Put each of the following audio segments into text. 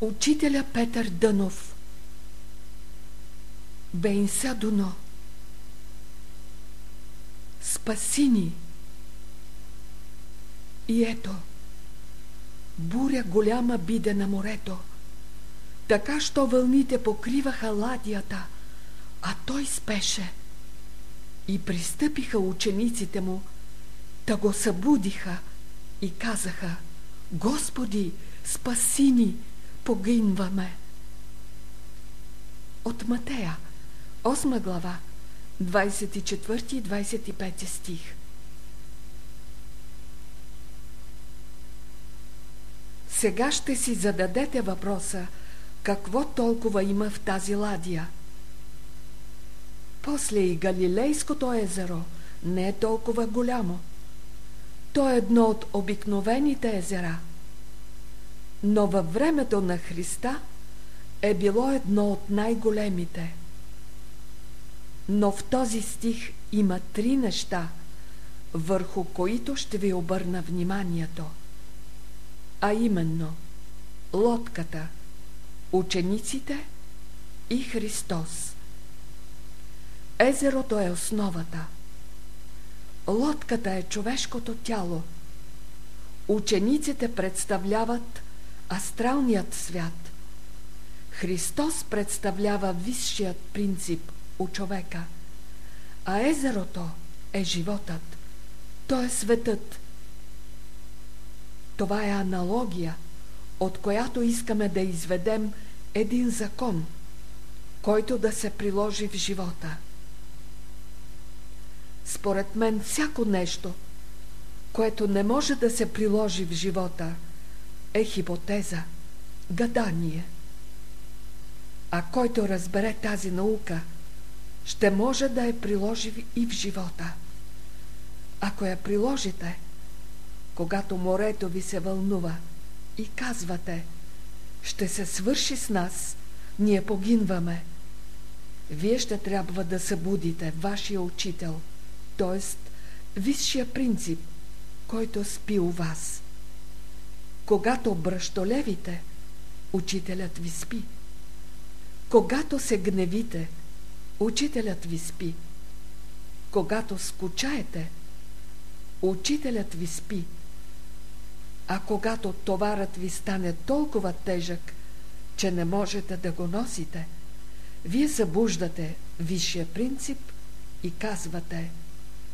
Учителя Петър Дънов Бейнса Дуно Спаси ни! И ето, буря голяма биде на морето, така, що вълните покриваха ладията, а той спеше. И пристъпиха учениците му, та го събудиха и казаха, Господи, спаси ни, погинваме. От Матея, 8 глава, 24 и 25 стих. Сега ще си зададете въпроса, какво толкова има в тази ладия. После и Галилейското езеро не е толкова голямо. То е едно от обикновените езера. Но във времето на Христа е било едно от най-големите. Но в този стих има три неща, върху които ще ви обърна вниманието. А именно лодката, учениците и Христос. Езерото е основата. Лодката е човешкото тяло. Учениците представляват астралният свят. Христос представлява висшият принцип у човека, а езерото е животът. То е светът. Това е аналогия, от която искаме да изведем един закон, който да се приложи в живота. Според мен всяко нещо, което не може да се приложи в живота, е хипотеза, гадание. А който разбере тази наука, ще може да я приложи и в живота. Ако я приложите, когато морето ви се вълнува и казвате, ще се свърши с нас, ние погинваме, вие ще трябва да събудите вашия учител, т.е. висшия принцип, който спи у вас. Когато бръщолевите, учителят ви спи. Когато се гневите, учителят ви спи. Когато скучаете, учителят ви спи. А когато товарът ви стане толкова тежък, че не можете да го носите, вие събуждате висшия принцип и казвате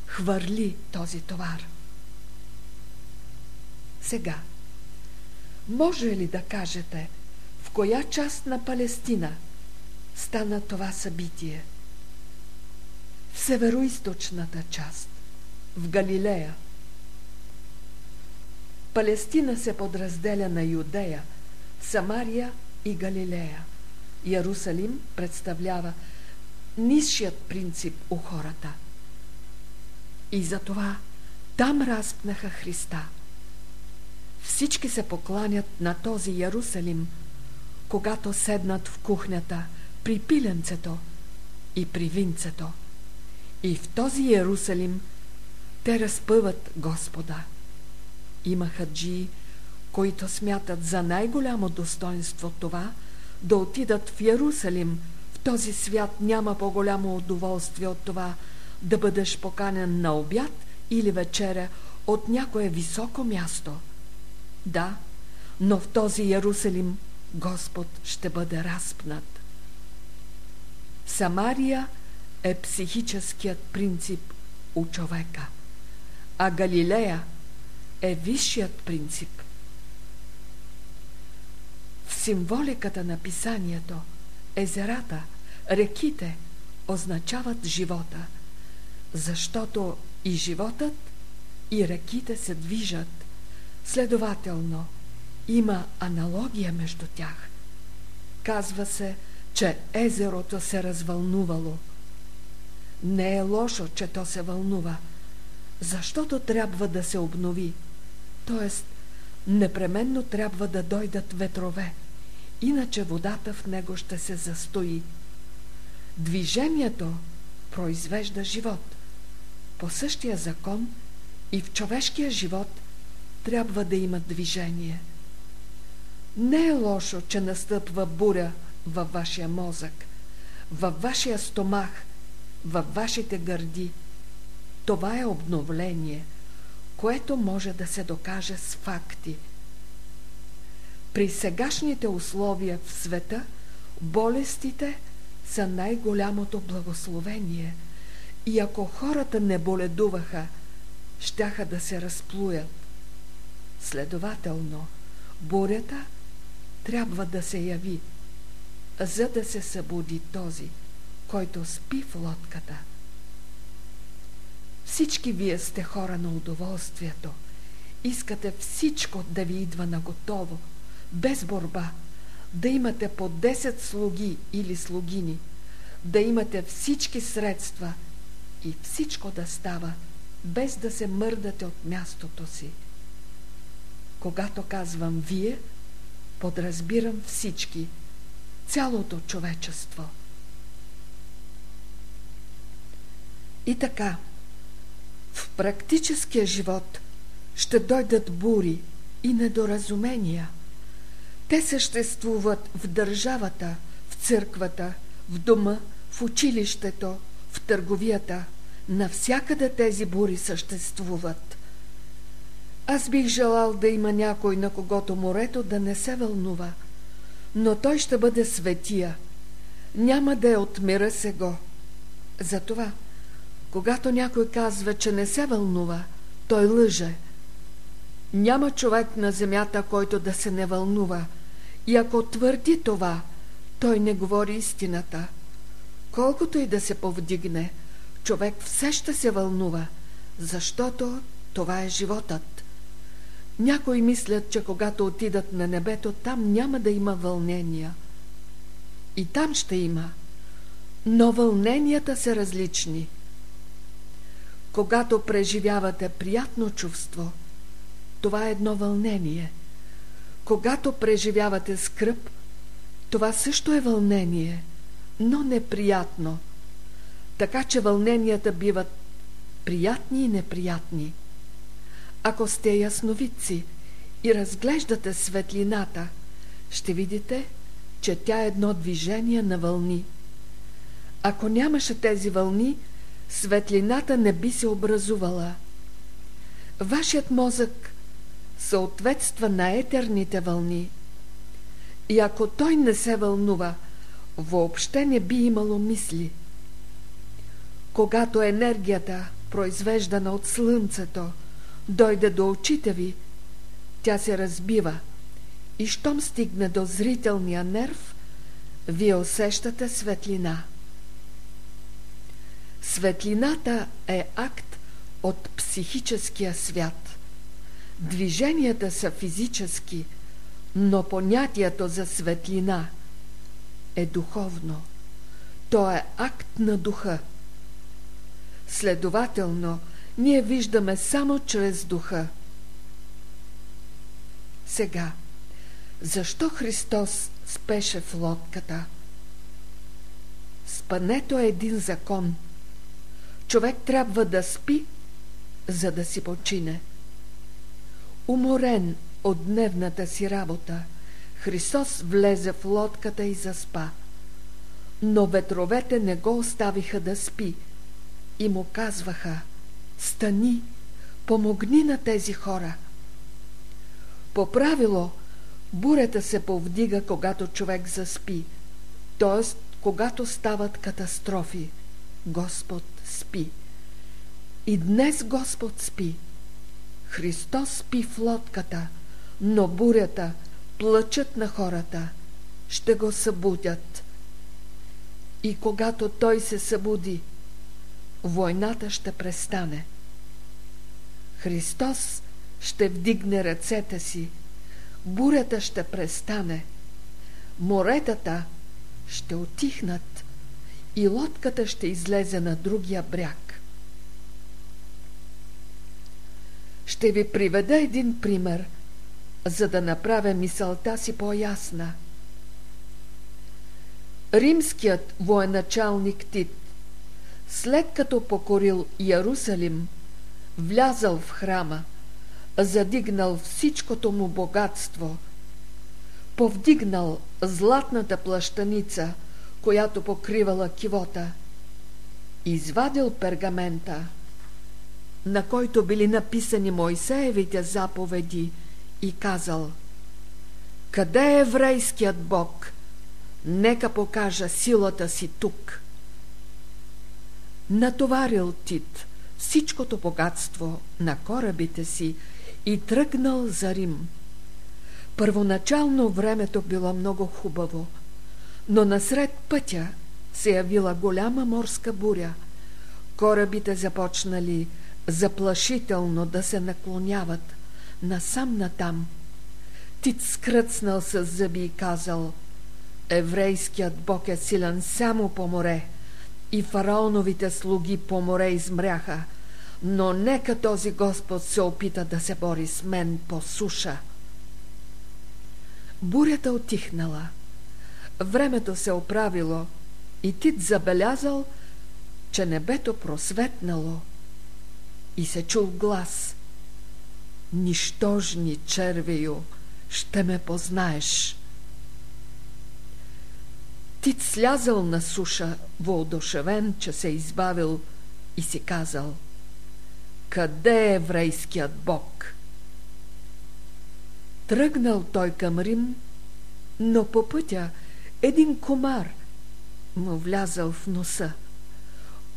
хвърли този товар. Сега, може ли да кажете в коя част на Палестина стана това събитие? В североизточната част, в Галилея. Палестина се подразделя на Юдея, Самария и Галилея. Ярусалим представлява низшият принцип у хората. И затова там разпнаха Христа. Всички се покланят на този Ярусалим, когато седнат в кухнята при пиленцето и при винцето. И в този Ярусалим те разпъват Господа. Има хаджии, които смятат за най-голямо достоинство това да отидат в Ярусалим. В този свят няма по-голямо удоволствие от това да бъдеш поканен на обяд или вечеря от някое високо място. Да, но в този Ярусалим Господ ще бъде разпнат. Самария е психическият принцип у човека, а Галилея е висшият принцип. В символиката на писанието езерата, реките означават живота, защото и животът, и реките се движат. Следователно, има аналогия между тях. Казва се, че езерото се развълнувало. Не е лошо, че то се вълнува, защото трябва да се обнови. Тоест, непременно трябва да дойдат ветрове, иначе водата в него ще се застои. Движението произвежда живот. По същия закон и в човешкия живот трябва да има движение. Не е лошо, че настъпва буря във вашия мозък, във вашия стомах, във вашите гърди. Това е обновление, което може да се докаже с факти. При сегашните условия в света болестите са най-голямото благословение и ако хората не боледуваха, щяха да се разплуят. Следователно, бурята трябва да се яви, за да се събуди този, който спи в лодката. Всички вие сте хора на удоволствието. Искате всичко да ви идва на готово, без борба, да имате по 10 слуги или слугини, да имате всички средства и всичко да става, без да се мърдате от мястото си. Когато казвам вие, подразбирам всички, цялото човечество. И така, в практическия живот ще дойдат бури и недоразумения. Те съществуват в държавата, в църквата, в дома, в училището, в търговията. Навсякъде тези бури съществуват. Аз бих желал да има някой, на когото морето да не се вълнува, но той ще бъде светия. Няма да е от мира сега. Затова, когато някой казва, че не се вълнува, той лъже. Няма човек на земята, който да се не вълнува. И ако твърди това, той не говори истината. Колкото и да се повдигне, човек все ще се вълнува, защото това е животът. Някои мислят, че когато отидат на небето, там няма да има вълнения. И там ще има. Но вълненията са различни. Когато преживявате приятно чувство, това е едно вълнение. Когато преживявате скръп, това също е вълнение, но неприятно. Така че вълненията биват приятни и неприятни – ако сте ясновидци и разглеждате светлината, ще видите, че тя е едно движение на вълни. Ако нямаше тези вълни, светлината не би се образувала. Вашият мозък съответства на етерните вълни. И ако той не се вълнува, въобще не би имало мисли. Когато енергията, произвеждана от Слънцето, дойде до очите ви, тя се разбива и щом стигне до зрителния нерв, вие усещате светлина. Светлината е акт от психическия свят. Движенията са физически, но понятието за светлина е духовно. То е акт на духа. Следователно, ние виждаме само чрез духа. Сега, защо Христос спеше в лодката? Спането е един закон. Човек трябва да спи, за да си почине. Уморен от дневната си работа, Христос влезе в лодката и заспа. Но ветровете не го оставиха да спи и му казваха – Стани, помогни на тези хора. По правило, бурята се повдига, когато човек заспи, т.е. когато стават катастрофи. Господ спи. И днес Господ спи. Христос спи в лодката, но бурята, плачат на хората, ще го събудят. И когато той се събуди, войната ще престане. Христос ще вдигне ръцете си, бурята ще престане, моретата ще отихнат и лодката ще излезе на другия бряг. Ще ви приведа един пример, за да направя мисълта си по-ясна. Римският военачалник Тит след като покорил Ярусалим, влязал в храма, задигнал всичкото му богатство, повдигнал златната плащаница, която покривала кивота, извадил пергамента, на който били написани Моисеевите заповеди и казал Къде е еврейският Бог? Нека покажа силата си тук. Натоварил Тит всичкото богатство на корабите си и тръгнал за Рим. Първоначално времето било много хубаво, но насред пътя се явила голяма морска буря. Корабите започнали заплашително да се наклоняват насам натам. Тит скръцнал с зъби и казал Еврейският бог е силен само по море и фараоновите слуги по море измряха, но нека този Господ се опита да се бори с мен по суша. Бурята отихнала. Времето се оправило и Тит забелязал, че небето просветнало и се чул глас. Нищожни червею, ще ме познаеш. Тит слязал на суша, въодушевен, че се избавил и си казал Къде е еврейският бог? Тръгнал той към Рим, но по пътя един комар му влязал в носа.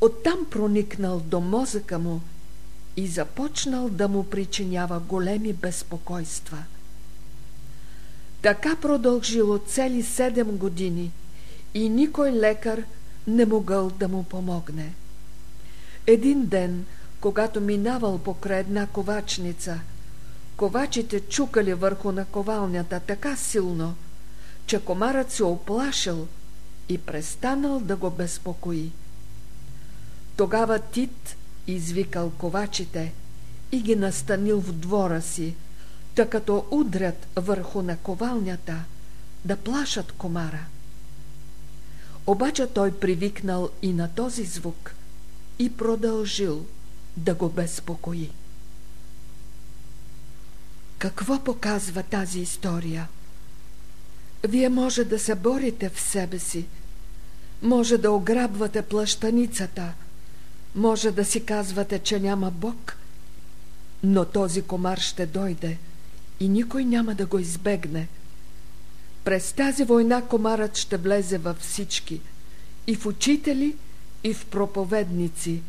Оттам проникнал до мозъка му и започнал да му причинява големи безпокойства. Така продължило цели седем години и никой лекар не могъл да му помогне. Един ден, когато минавал покрай една ковачница, ковачите чукали върху наковалнята така силно, че комарът се оплашил и престанал да го безпокои. Тогава Тит извикал ковачите и ги настанил в двора си, тъй удрят върху наковалнята да плашат комара. Обаче той привикнал и на този звук и продължил да го безпокои. Какво показва тази история? Вие може да се борите в себе си, може да ограбвате плащаницата, може да си казвате, че няма Бог, но този комар ще дойде и никой няма да го избегне. През тази война комарът ще влезе във всички, и в учители, и в проповедници,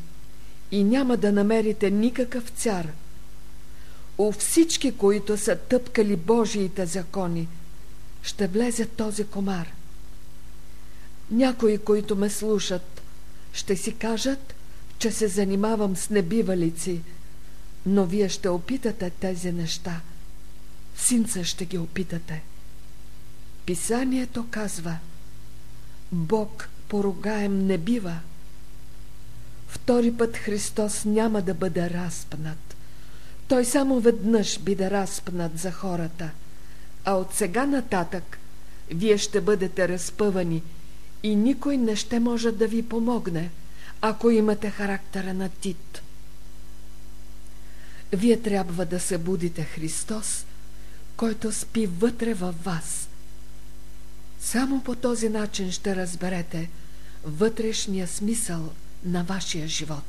и няма да намерите никакъв цар. У всички, които са тъпкали Божиите закони, ще влезе този комар. Някои, които ме слушат, ще си кажат, че се занимавам с небивалици, но вие ще опитате тези неща. Синца ще ги опитате. Писанието казва Бог поругаем не бива. Втори път Христос няма да бъде разпнат. Той само веднъж биде разпнат за хората – а от сега нататък вие ще бъдете разпъвани и никой не ще може да ви помогне, ако имате характера на Тит. Вие трябва да се будите Христос, който спи вътре във вас. Само по този начин ще разберете вътрешния смисъл на вашия живот.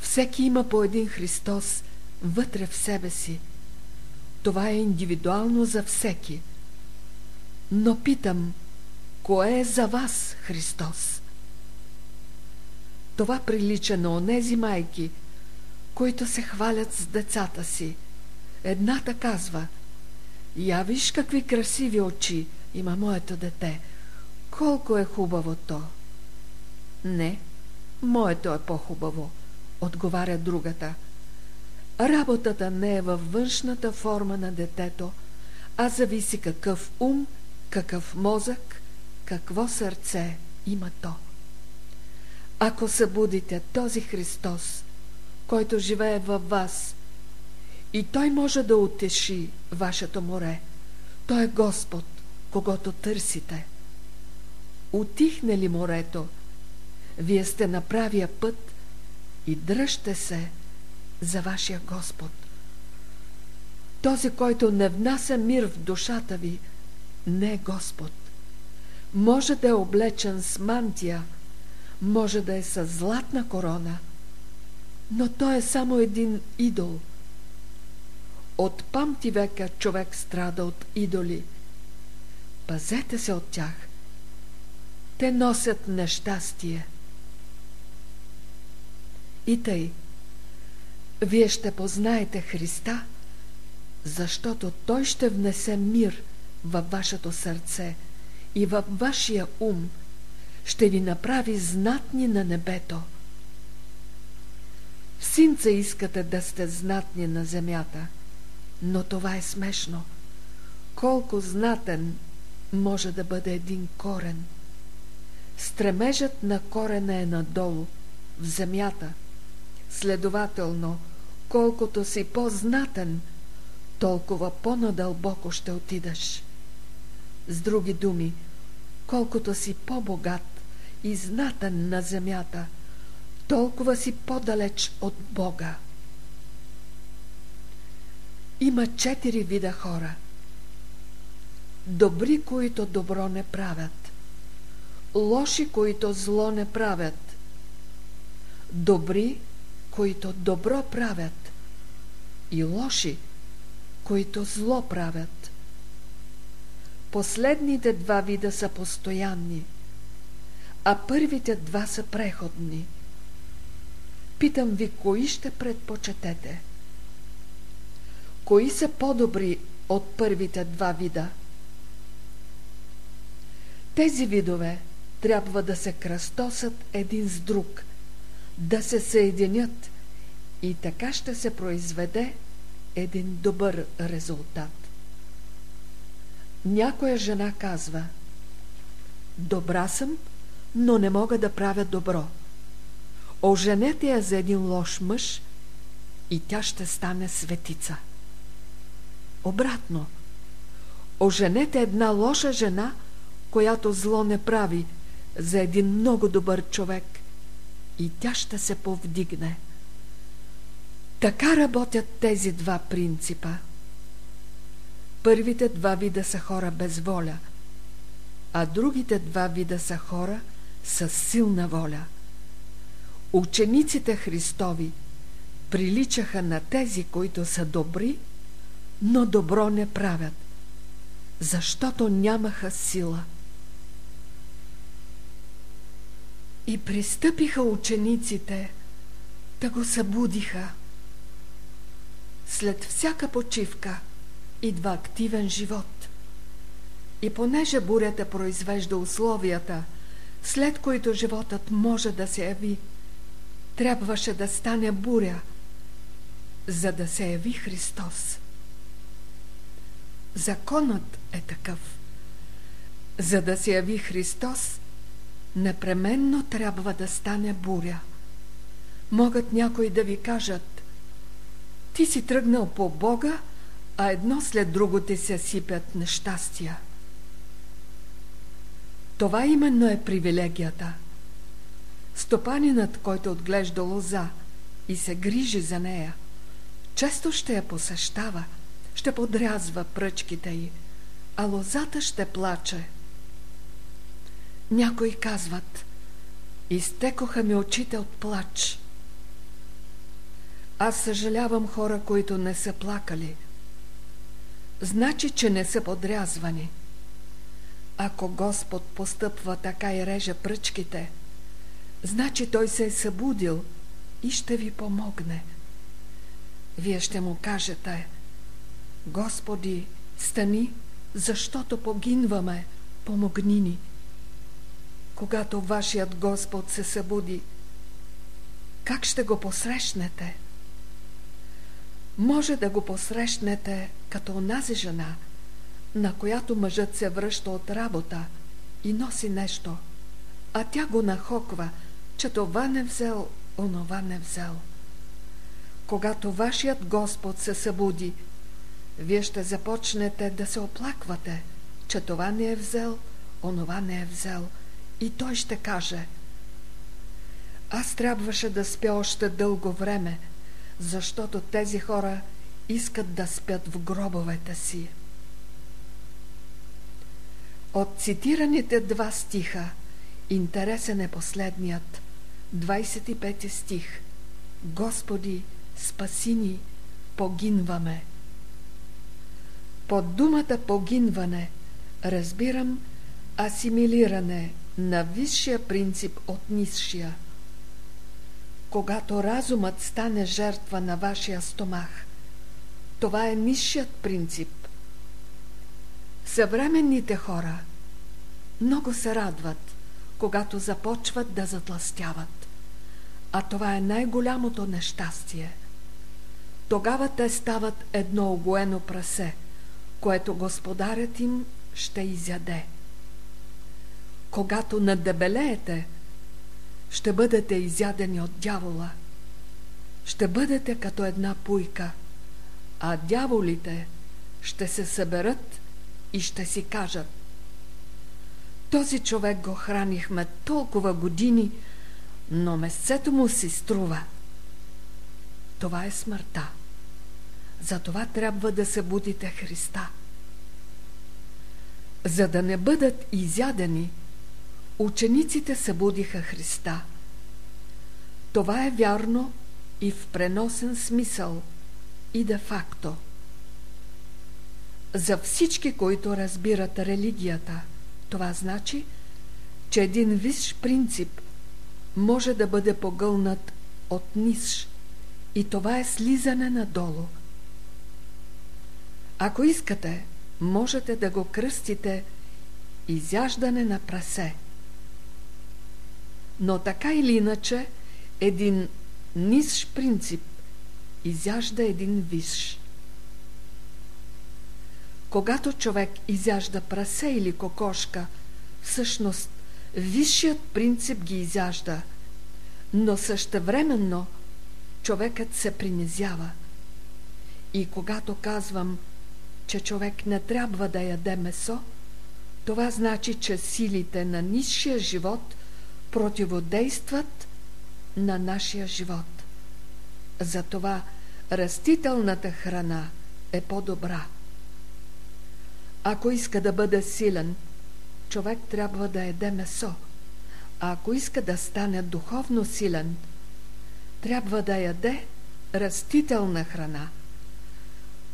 Всеки има по един Христос вътре в себе си – това е индивидуално за всеки. Но питам, кое е за вас Христос? Това прилича на онези майки, които се хвалят с децата си. Едната казва, я виж какви красиви очи има моето дете, колко е хубаво то. Не, моето е по-хубаво, отговаря другата – Работата не е във външната форма на детето, а зависи какъв ум, какъв мозък, какво сърце има то. Ако събудите този Христос, който живее във вас, и Той може да утеши вашето море, Той е Господ, когато търсите. Утихне ли морето, вие сте на правия път и дръжте се – за вашия Господ. Този, който не внася мир в душата ви, не е Господ. Може да е облечен с мантия, може да е с златна корона, но той е само един идол. От памти века човек страда от идоли. Пазете се от тях. Те носят нещастие. И тъй, вие ще познаете Христа, защото Той ще внесе мир във вашето сърце и във вашия ум, ще ви направи знатни на небето. В синца искате да сте знатни на земята, но това е смешно. Колко знатен може да бъде един корен. Стремежът на корена е надолу, в земята. Следователно, колкото си по-знатен, толкова по-надълбоко ще отидаш. С други думи, колкото си по-богат и знатен на земята, толкова си по-далеч от Бога. Има четири вида хора. Добри, които добро не правят. Лоши, които зло не правят. Добри, които добро правят. И лоши, които зло правят. Последните два вида са постоянни, а първите два са преходни. Питам ви, кои ще предпочетете? Кои са по-добри от първите два вида? Тези видове трябва да се кръстосат един с друг, да се съединят и така ще се произведе един добър резултат. Някоя жена казва Добра съм, но не мога да правя добро. Оженете я за един лош мъж и тя ще стане светица. Обратно, оженете една лоша жена, която зло не прави, за един много добър човек и тя ще се повдигне. Така работят тези два принципа. Първите два вида са хора без воля, а другите два вида са хора с силна воля. Учениците Христови приличаха на тези, които са добри, но добро не правят, защото нямаха сила. И пристъпиха учениците, да го събудиха – след всяка почивка идва активен живот. И понеже бурята произвежда условията, след които животът може да се яви, трябваше да стане буря, за да се яви Христос. Законът е такъв. За да се яви Христос, непременно трябва да стане буря. Могат някои да ви кажат ти си тръгнал по Бога, а едно след друго ти се сипят нещастия. Това именно е привилегията. Стопанинът, който отглежда лоза и се грижи за нея, често ще я посещава, ще подрязва пръчките й, а лозата ще плаче. Някои казват, изтекоха ми очите от плач – аз съжалявам хора, които не са плакали. Значи, че не са подрязвани. Ако Господ постъпва така и реже пръчките, значи Той се е събудил и ще ви помогне. Вие ще му кажете, Господи, стани, защото погинваме, помогни ни. Когато вашият Господ се събуди, как ще го посрещнете? може да го посрещнете като онази жена, на която мъжът се връща от работа и носи нещо, а тя го нахоква, че това не взел, онова не взел. Когато вашият Господ се събуди, вие ще започнете да се оплаквате, че това не е взел, онова не е взел. И той ще каже Аз трябваше да спя още дълго време – защото тези хора искат да спят в гробовете си. От цитираните два стиха интересен е последният, 25 стих. Господи, спаси ни, погинваме. Под думата погинване разбирам асимилиране на висшия принцип от низшия. Когато разумът стане жертва на вашия стомах, това е низшият принцип. Съвременните хора много се радват, когато започват да затластяват. А това е най-голямото нещастие. Тогава те стават едно огоено прасе, което господарят им ще изяде. Когато надебелеете, ще бъдете изядени от дявола. Ще бъдете като една пуйка, а дяволите ще се съберат и ще си кажат този човек го хранихме толкова години, но месецето му си струва. Това е смъртта. Затова трябва да се будите Христа. За да не бъдат изядени, учениците събудиха Христа. Това е вярно и в преносен смисъл, и де факто. За всички, които разбират религията, това значи, че един висш принцип може да бъде погълнат от низ и това е слизане надолу. Ако искате, можете да го кръстите изяждане на прасе. Но така или иначе, един нисш принцип изяжда един висш. Когато човек изяжда прасе или кокошка, всъщност висшият принцип ги изяжда, но същевременно човекът се принизява. И когато казвам, че човек не трябва да яде месо, това значи, че силите на низшия живот противодействат на нашия живот. Затова растителната храна е по-добра. Ако иска да бъде силен, човек трябва да еде месо. А ако иска да стане духовно силен, трябва да яде растителна храна.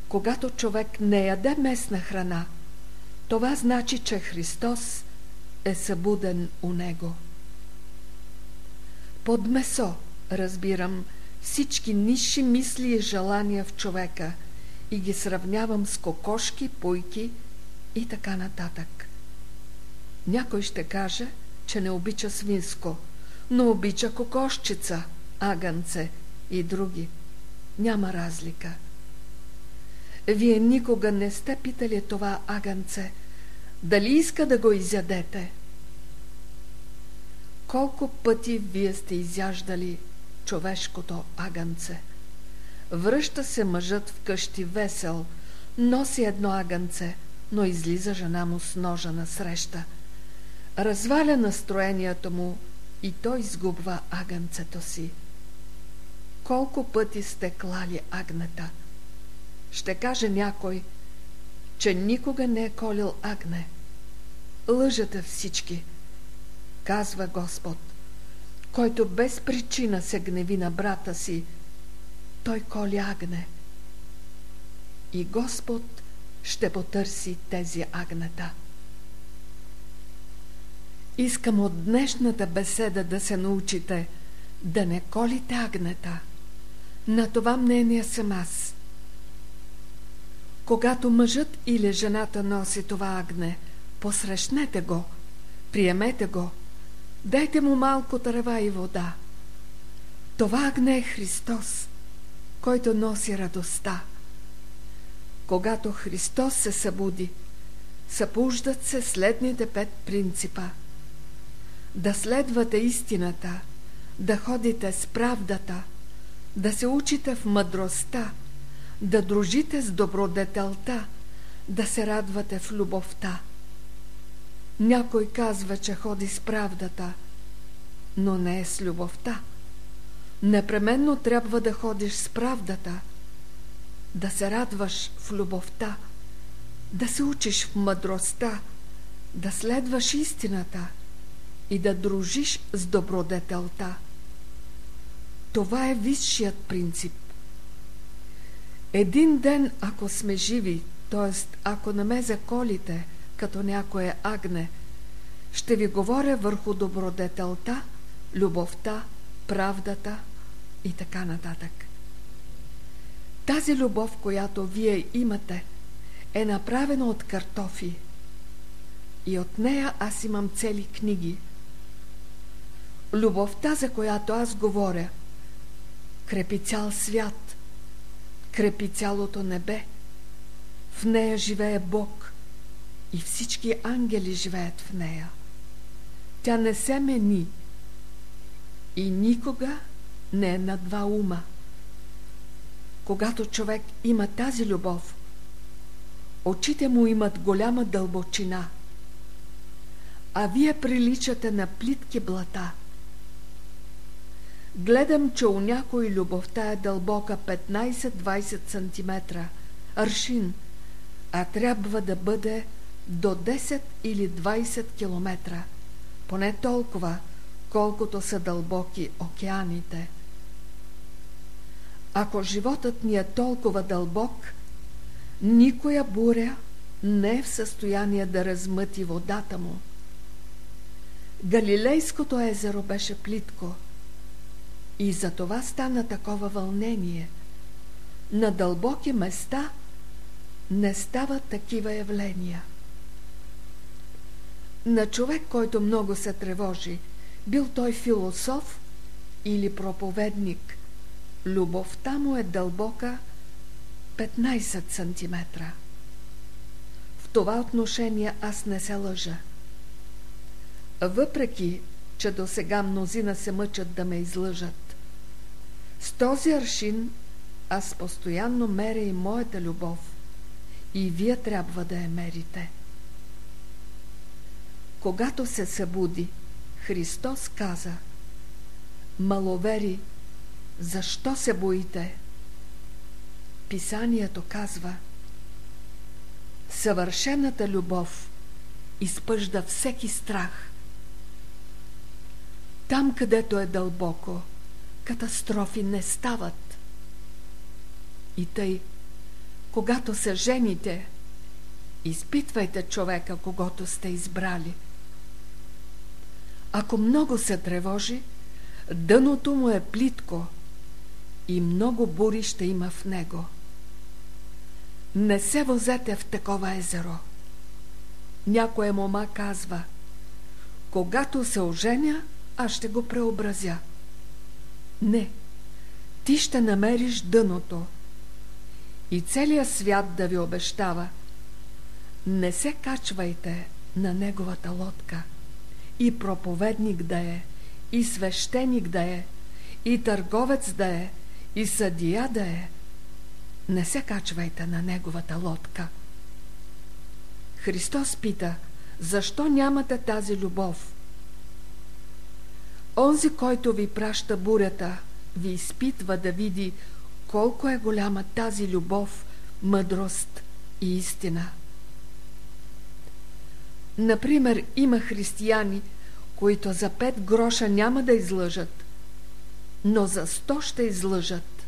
Когато човек не яде местна храна, това значи, че Христос е събуден у него. Под месо разбирам всички ниши мисли и желания в човека и ги сравнявам с кокошки, пуйки и така нататък. Някой ще каже, че не обича свинско, но обича кокошчица, агънце и други. Няма разлика. Вие никога не сте питали това агънце, дали иска да го изядете. Колко пъти вие сте изяждали човешкото агънце? Връща се мъжът вкъщи весел, носи едно агънце – но излиза жена му с ножа на среща. Разваля настроението му и той изгубва агънцето си. Колко пъти сте клали агнета? Ще каже някой, че никога не е колил агне. Лъжете всички, казва Господ, който без причина се гневи на брата си, той коли агне. И Господ ще потърси тези агнета. Искам от днешната беседа да се научите да не колите агнета. На това мнение съм аз. Когато мъжът или жената носи това агне, посрещнете го, приемете го, дайте му малко трева и вода. Това агне е Христос, който носи радостта. Когато Христос се събуди, събуждат се следните пет принципа. Да следвате истината, да ходите с правдата, да се учите в мъдростта, да дружите с добродетелта, да се радвате в любовта. Някой казва, че ходи с правдата, но не е с любовта. Непременно трябва да ходиш с правдата – да се радваш в любовта, да се учиш в мъдростта, да следваш истината и да дружиш с добродетелта. Това е висшият принцип. Един ден, ако сме живи, т.е. ако не ме заколите, като някое агне, ще ви говоря върху добродетелта, любовта, правдата и така нататък. Тази любов, която вие имате, е направена от картофи. И от нея аз имам цели книги. Любовта, за която аз говоря, крепи цял свят, крепи цялото небе. В нея живее Бог и всички ангели живеят в нея. Тя не се мени и никога не е на два ума. Когато човек има тази любов, очите му имат голяма дълбочина, а вие приличате на плитки блата. Гледам, че у някой любовта е дълбока 15-20 см, аршин, а трябва да бъде до 10 или 20 км, поне толкова, колкото са дълбоки океаните. Ако животът ни е толкова дълбок, никоя буря не е в състояние да размъти водата му. Галилейското езеро беше плитко и за това стана такова вълнение. На дълбоки места не стават такива явления. На човек, който много се тревожи, бил той философ или проповедник, любовта му е дълбока 15 см. В това отношение аз не се лъжа. Въпреки, че до сега мнозина се мъчат да ме излъжат, с този аршин аз постоянно меря и моята любов и вие трябва да я мерите. Когато се събуди, Христос каза Маловери, защо се боите? Писанието казва Съвършената любов изпъжда всеки страх. Там, където е дълбоко, катастрофи не стават. И тъй, когато се жените, изпитвайте човека, когато сте избрали. Ако много се тревожи, дъното му е плитко и много бури ще има в него. Не се возете в такова езеро. Някоя мома казва, когато се оженя, аз ще го преобразя. Не, ти ще намериш дъното и целият свят да ви обещава. Не се качвайте на неговата лодка. И проповедник да е, и свещеник да е, и търговец да е, и съдия да е. Не се качвайте на неговата лодка. Христос пита, защо нямате тази любов? Онзи, който ви праща бурята, ви изпитва да види колко е голяма тази любов, мъдрост и истина. Например, има християни, които за пет гроша няма да излъжат, но за сто ще излъжат.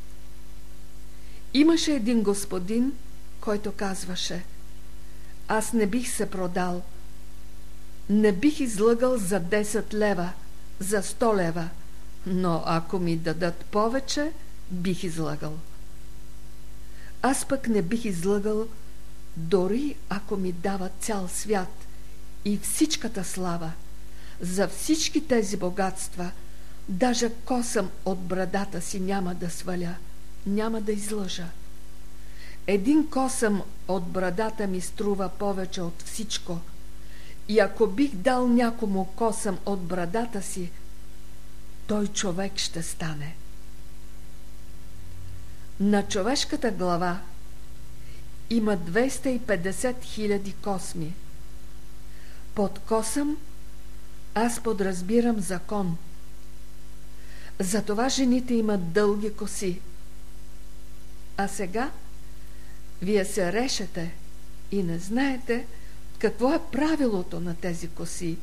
Имаше един господин, който казваше Аз не бих се продал, не бих излъгал за 10 лева, за 100 лева, но ако ми дадат повече, бих излъгал. Аз пък не бих излъгал, дори ако ми дава цял свят и всичката слава. За всички тези богатства, даже косъм от брадата си няма да сваля, няма да излъжа. Един косъм от брадата ми струва повече от всичко. И ако бих дал някому косъм от брадата си, той човек ще стане. На човешката глава има 250 хиляди косми. Под косъм аз подразбирам закон. Затова жените имат дълги коси. А сега вие се решете и не знаете какво е правилото на тези коси,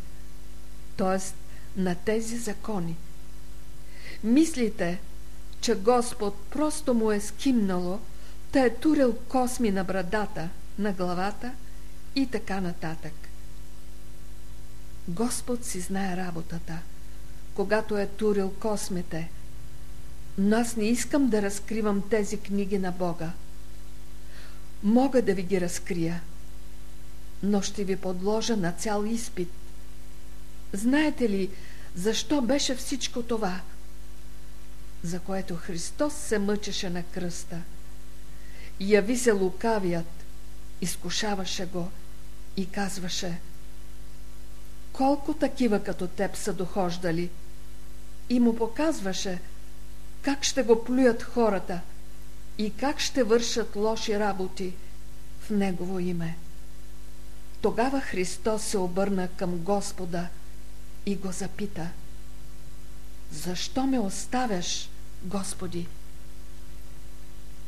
т.е. на тези закони. Мислите, че Господ просто му е скимнало, та е турил косми на брадата, на главата и така нататък. Господ си знае работата, когато е турил космите, но аз не искам да разкривам тези книги на Бога. Мога да ви ги разкрия, но ще ви подложа на цял изпит. Знаете ли, защо беше всичко това? За което Христос се мъчеше на кръста. Яви се лукавият, изкушаваше го и казваше Колко такива като теб са дохождали? И му показваше как ще го плюят хората и как ще вършат лоши работи в Негово име. Тогава Христос се обърна към Господа и го запита Защо ме оставяш, Господи?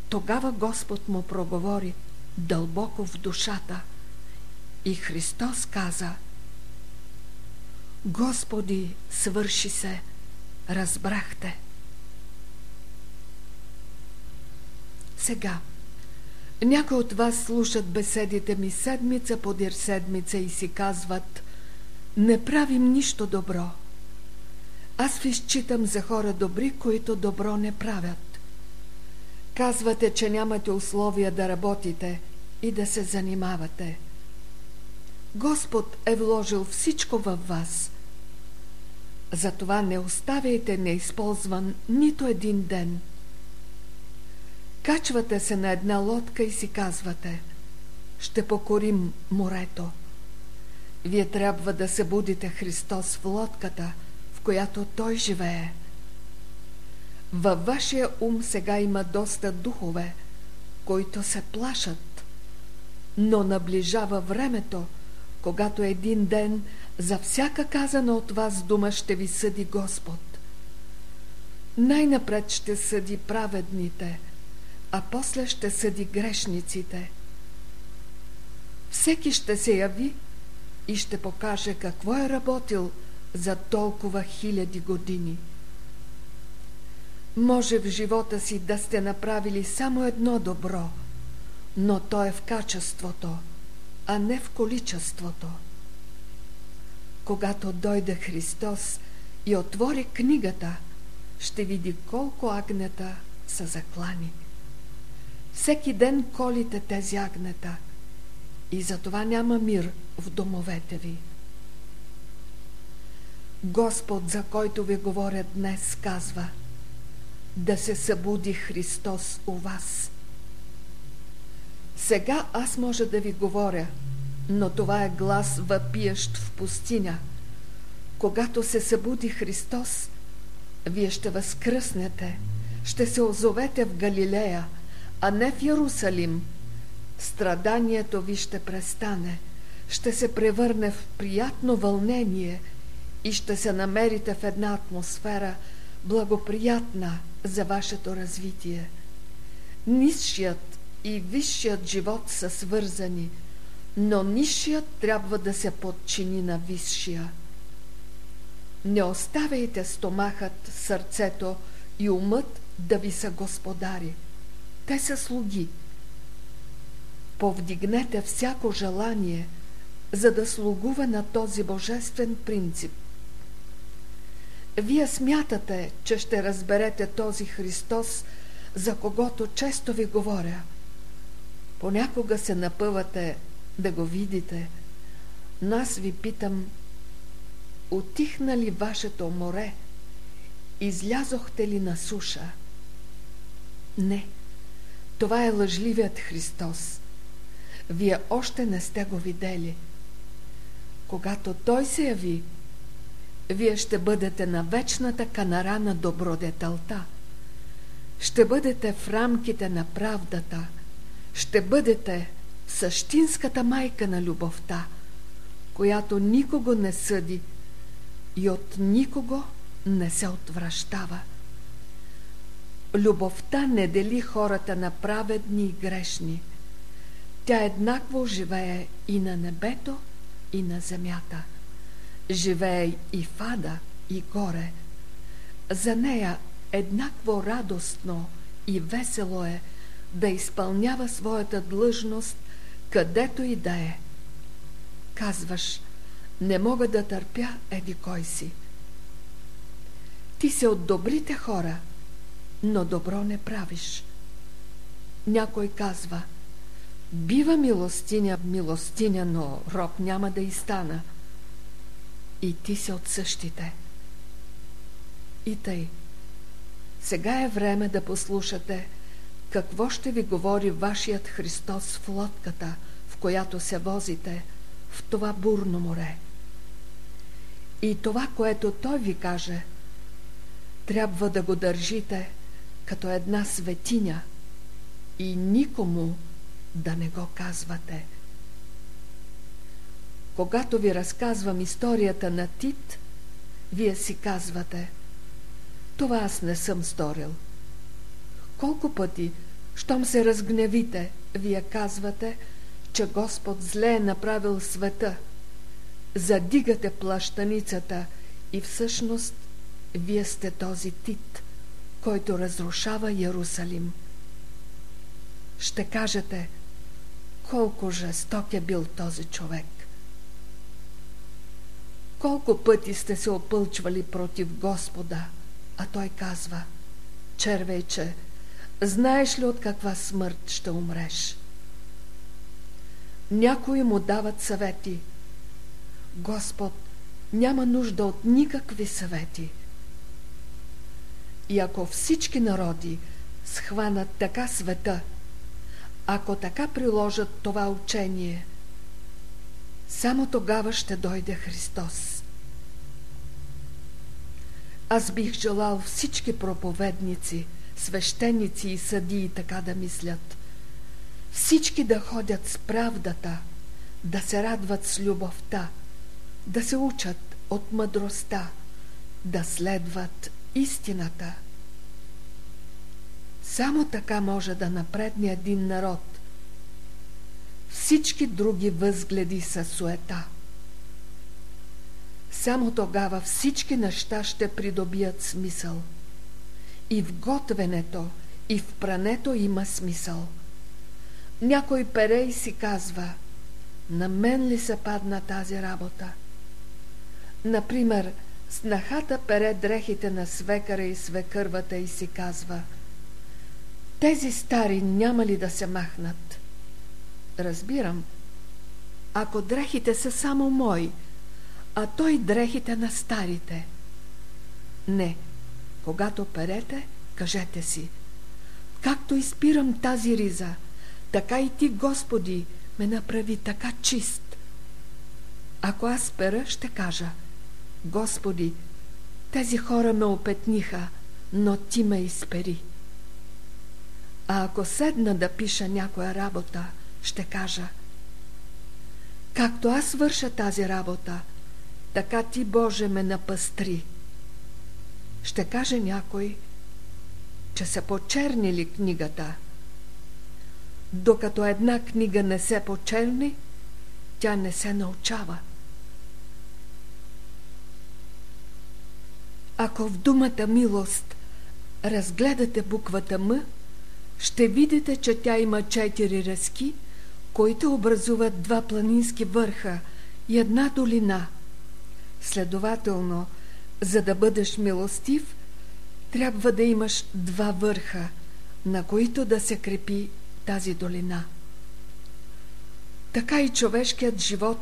Тогава Господ му проговори дълбоко в душата и Христос каза Господи, свърши се, разбрахте. Сега, някои от вас слушат беседите ми седмица подир седмица и си казват Не правим нищо добро. Аз ви считам за хора добри, които добро не правят. Казвате, че нямате условия да работите и да се занимавате. Господ е вложил всичко във вас. Затова не оставяйте неизползван нито един ден – Качвате се на една лодка и си казвате Ще покорим морето. Вие трябва да се будите Христос в лодката, в която Той живее. Във вашия ум сега има доста духове, които се плашат, но наближава времето, когато един ден за всяка казана от вас дума ще ви съди Господ. Най-напред ще съди праведните – а после ще съди грешниците. Всеки ще се яви и ще покаже какво е работил за толкова хиляди години. Може в живота си да сте направили само едно добро, но то е в качеството, а не в количеството. Когато дойде Христос и отвори книгата, ще види колко агнета са заклани. Всеки ден колите тези агнета и затова няма мир в домовете ви. Господ, за който ви говоря днес, казва да се събуди Христос у вас. Сега аз може да ви говоря, но това е глас въпиещ в пустиня. Когато се събуди Христос, вие ще възкръснете, ще се озовете в Галилея – а не в Ярусалим, страданието ви ще престане, ще се превърне в приятно вълнение и ще се намерите в една атмосфера благоприятна за вашето развитие. Нисшият и висшият живот са свързани, но нисшият трябва да се подчини на висшия. Не оставяйте стомахът, сърцето и умът да ви са господари – те са слуги. Повдигнете всяко желание, за да слугува на този божествен принцип. Вие смятате, че ще разберете този Христос, за когото често ви говоря. Понякога се напъвате да го видите, но аз ви питам, отихна ли вашето море? Излязохте ли на суша? Не. Това е лъжливият Христос. Вие още не сте го видели. Когато Той се яви, вие ще бъдете на вечната канара на добродетелта. Ще бъдете в рамките на правдата. Ще бъдете същинската майка на любовта, която никого не съди и от никого не се отвращава. Любовта не дели хората на праведни и грешни. Тя еднакво живее и на небето, и на земята. Живее и в ада, и горе. За нея еднакво радостно и весело е да изпълнява своята длъжност, където и да е. Казваш, не мога да търпя еди кой си. Ти се от добрите хора, но добро не правиш. Някой казва, бива милостиня, милостиня, но роб няма да изстана. И ти се от същите. И тъй. Сега е време да послушате какво ще ви говори вашият Христос в лодката, в която се возите, в това бурно море. И това, което Той ви каже, трябва да го държите като една светиня и никому да не го казвате. Когато ви разказвам историята на Тит, вие си казвате това аз не съм сторил. Колко пъти, щом се разгневите, вие казвате, че Господ зле е направил света. Задигате плащаницата и всъщност вие сте този Тит, който разрушава Ярусалим. Ще кажете, колко жесток е бил този човек. Колко пъти сте се опълчвали против Господа, а той казва, червейче, знаеш ли от каква смърт ще умреш? Някои му дават съвети. Господ няма нужда от никакви съвети. И ако всички народи схванат така света, ако така приложат това учение, само тогава ще дойде Христос. Аз бих желал всички проповедници, свещеници и съдии така да мислят. Всички да ходят с правдата, да се радват с любовта, да се учат от мъдростта, да следват истината. Само така може да напредне един народ. Всички други възгледи са суета. Само тогава всички неща ще придобият смисъл. И в готвенето, и в прането има смисъл. Някой пере и си казва, на мен ли се падна тази работа? Например, снахата пере дрехите на свекара и свекървата и си казва, тези стари няма ли да се махнат? Разбирам, ако дрехите са само мои, а той дрехите на старите. Не, когато перете, кажете си, както изпирам тази риза, така и ти, Господи, ме направи така чист. Ако аз пера, ще кажа, Господи, тези хора ме опетниха, но ти ме изпери. А ако седна да пиша някоя работа, ще кажа, както аз върша тази работа, така ти, Боже, ме напъстри. Ще каже някой, че са почернили книгата. Докато една книга не се почерни, тя не се научава. Ако в думата милост разгледате буквата М, ще видите, че тя има четири ръски, които образуват два планински върха и една долина – Следователно, за да бъдеш милостив, трябва да имаш два върха, на които да се крепи тази долина. Така и човешкият живот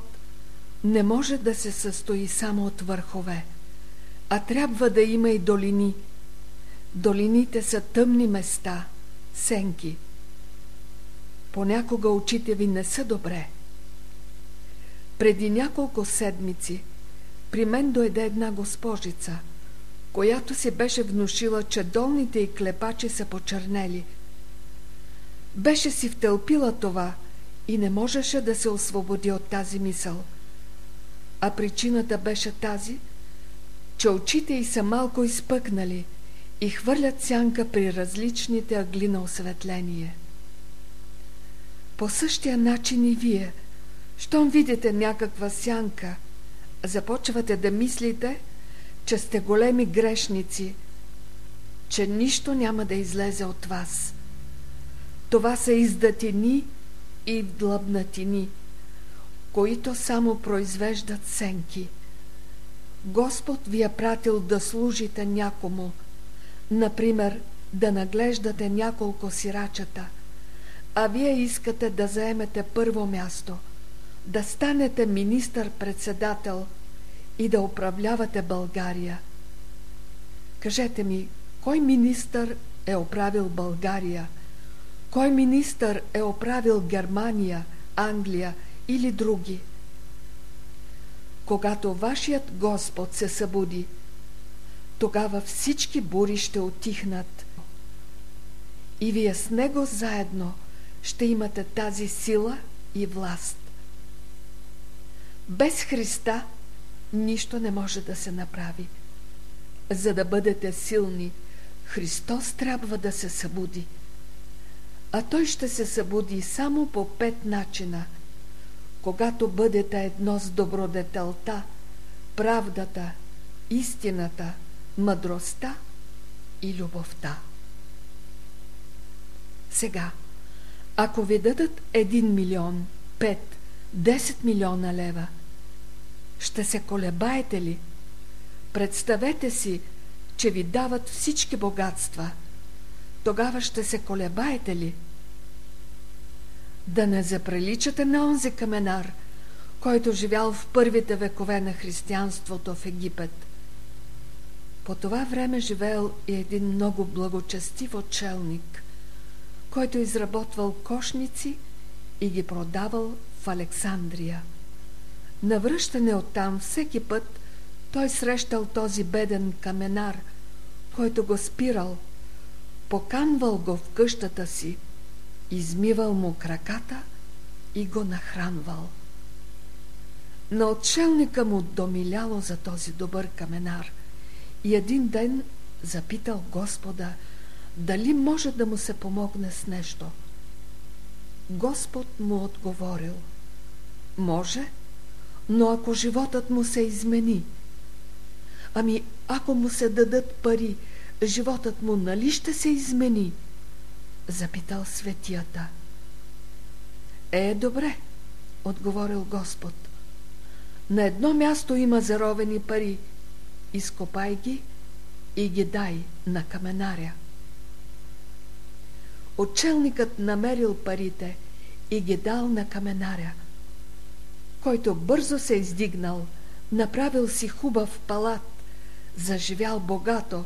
не може да се състои само от върхове, а трябва да има и долини. Долините са тъмни места, сенки. Понякога очите ви не са добре. Преди няколко седмици – при мен дойде една госпожица, която си беше внушила, че долните и клепачи са почернели. Беше си втълпила това и не можеше да се освободи от тази мисъл. А причината беше тази, че очите й са малко изпъкнали и хвърлят сянка при различните ъгли на осветление. По същия начин и вие, щом видите някаква сянка, започвате да мислите, че сте големи грешници, че нищо няма да излезе от вас. Това са издатини и длъбнатини, които само произвеждат сенки. Господ ви е пратил да служите някому, например, да наглеждате няколко сирачета, а вие искате да заемете първо място, да станете министър-председател и да управлявате България. Кажете ми, кой министър е оправил България? Кой министър е оправил Германия, Англия или други? Когато вашият Господ се събуди, тогава всички бури ще отихнат. И вие с Него заедно ще имате тази сила и власт. Без Христа нищо не може да се направи. За да бъдете силни, Христос трябва да се събуди. А Той ще се събуди само по пет начина. Когато бъдете едно с добродетелта, правдата, истината, мъдростта и любовта. Сега, ако ви дадат 1 милион, 5, 10 милиона лева, ще се колебаете ли? Представете си, че ви дават всички богатства. Тогава ще се колебаете ли? Да не заприличате на онзи каменар, който живял в първите векове на християнството в Египет. По това време живеел и един много благочестив отчелник, който изработвал кошници и ги продавал Александрия. Навръщане оттам всеки път той срещал този беден каменар, който го спирал, поканвал го в къщата си, измивал му краката и го нахранвал. На отшелника му домиляло за този добър каменар и един ден запитал Господа дали може да му се помогне с нещо. Господ му отговорил Може, но ако животът му се измени – Ами, ако му се дадат пари, животът му нали ще се измени? Запитал светията. Е, добре, отговорил Господ. На едно място има заровени пари. Изкопай ги и ги дай на каменаря. Отчелникът намерил парите и ги дал на каменаря, който бързо се издигнал, направил си хубав палат заживял богато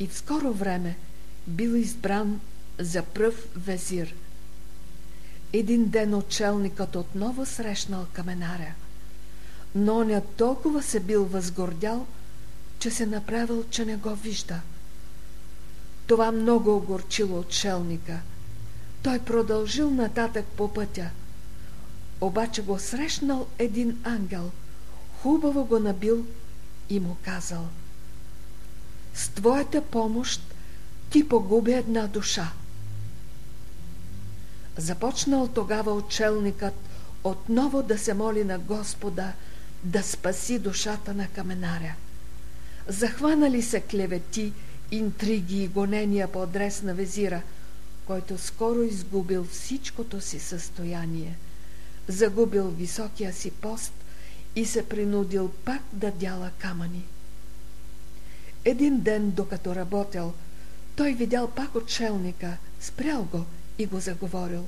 и в скоро време бил избран за пръв везир. Един ден отчелникът отново срещнал каменаря, но не толкова се бил възгордял, че се направил, че не го вижда. Това много огорчило отшелника. Той продължил нататък по пътя. Обаче го срещнал един ангел, хубаво го набил и му казал – с Твоята помощ ти погуби една душа. Започнал тогава отчелникът отново да се моли на Господа да спаси душата на каменаря. Захванали се клевети, интриги и гонения по адрес на везира, който скоро изгубил всичкото си състояние, загубил високия си пост и се принудил пак да дяла камъни. Един ден, докато работел, той видял пак отшелника, спрял го и го заговорил.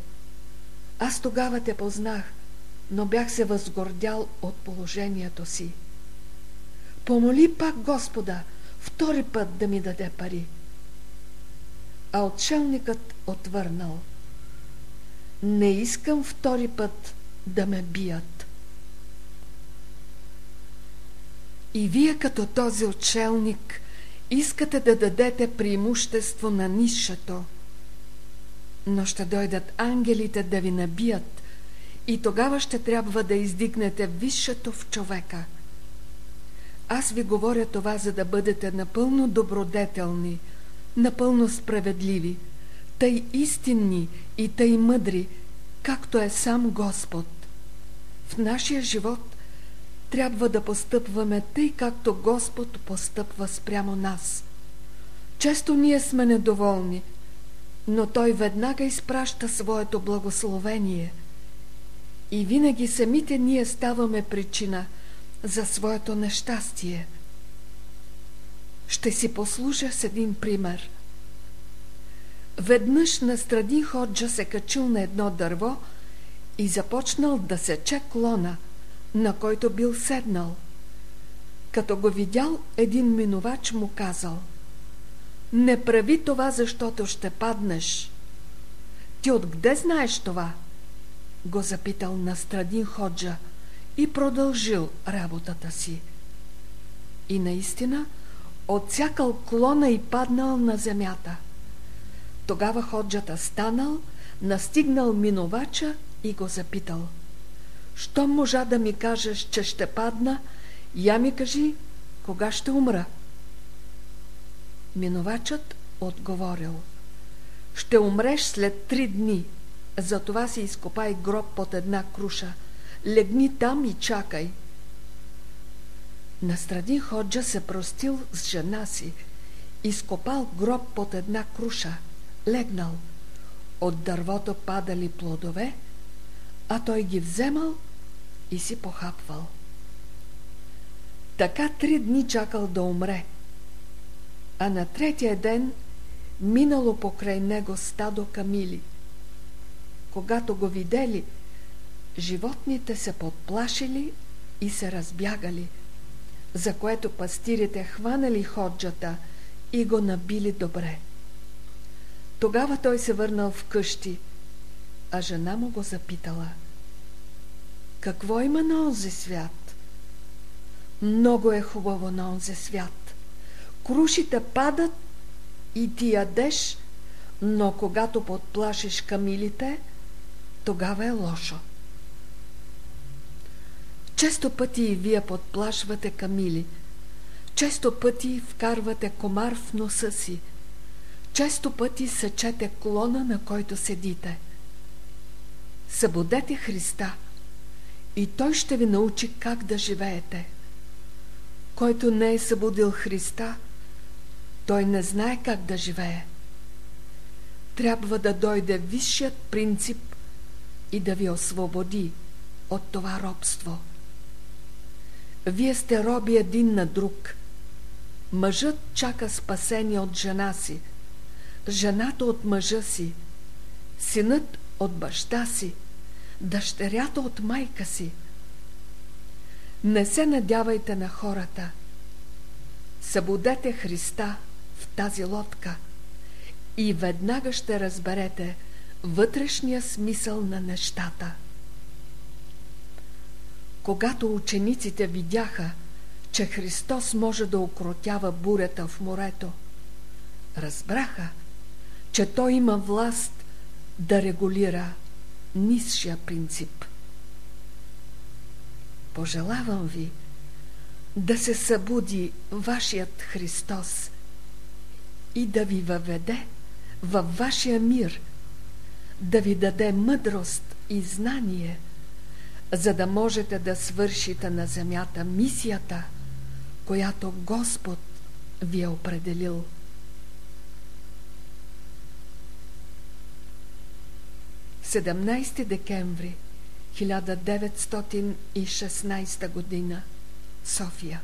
Аз тогава те познах, но бях се възгордял от положението си. Помоли пак Господа втори път да ми даде пари. А отшелникът отвърнал. Не искам втори път да ме бият. И вие като този отшелник искате да дадете преимущество на нишето, но ще дойдат ангелите да ви набият и тогава ще трябва да издигнете висшето в човека. Аз ви говоря това, за да бъдете напълно добродетелни, напълно справедливи, тъй истинни и тъй мъдри, както е сам Господ. В нашия живот трябва да постъпваме тъй, както Господ постъпва спрямо нас. Често ние сме недоволни, но Той веднага изпраща своето благословение и винаги самите ние ставаме причина за своето нещастие. Ще си послужа с един пример. Веднъж Настрадин Ходжа се качил на едно дърво и започнал да сече клона, на който бил седнал. Като го видял, един минувач му казал Не прави това, защото ще паднеш. Ти откъде знаеш това? Го запитал Настрадин Ходжа и продължил работата си. И наистина отсякал клона и паднал на земята. Тогава ходжата станал, настигнал минувача и го запитал. Що можа да ми кажеш, че ще падна, я ми кажи, кога ще умра? Минувачът отговорил. Ще умреш след три дни, затова си изкопай гроб под една круша. Легни там и чакай. Настрадин Ходжа се простил с жена си, изкопал гроб под една круша – легнал. От дървото падали плодове, а той ги вземал и си похапвал. Така три дни чакал да умре, а на третия ден минало покрай него стадо камили. Когато го видели, животните се подплашили и се разбягали, за което пастирите хванали ходжата и го набили добре. Тогава той се върнал в къщи, а жена му го запитала. Какво има на онзи свят? Много е хубаво на онзи свят. Крушите падат и ти ядеш, но когато подплашиш камилите, тогава е лошо. Често пъти и вие подплашвате камили. Често пъти вкарвате комар в носа си – често пъти съчете клона, на който седите. Събудете Христа и Той ще ви научи как да живеете. Който не е събудил Христа, той не знае как да живее. Трябва да дойде висшият принцип и да ви освободи от това робство. Вие сте роби един на друг. Мъжът чака спасение от жена си – жената от мъжа си, синът от баща си, дъщерята от майка си. Не се надявайте на хората. Събудете Христа в тази лодка и веднага ще разберете вътрешния смисъл на нещата. Когато учениците видяха, че Христос може да укротява бурята в морето, разбраха, че той има власт да регулира нисшия принцип. Пожелавам ви да се събуди вашият Христос и да ви въведе във вашия мир, да ви даде мъдрост и знание, за да можете да свършите на земята мисията, която Господ ви е определил. 17 декември 1916 година. София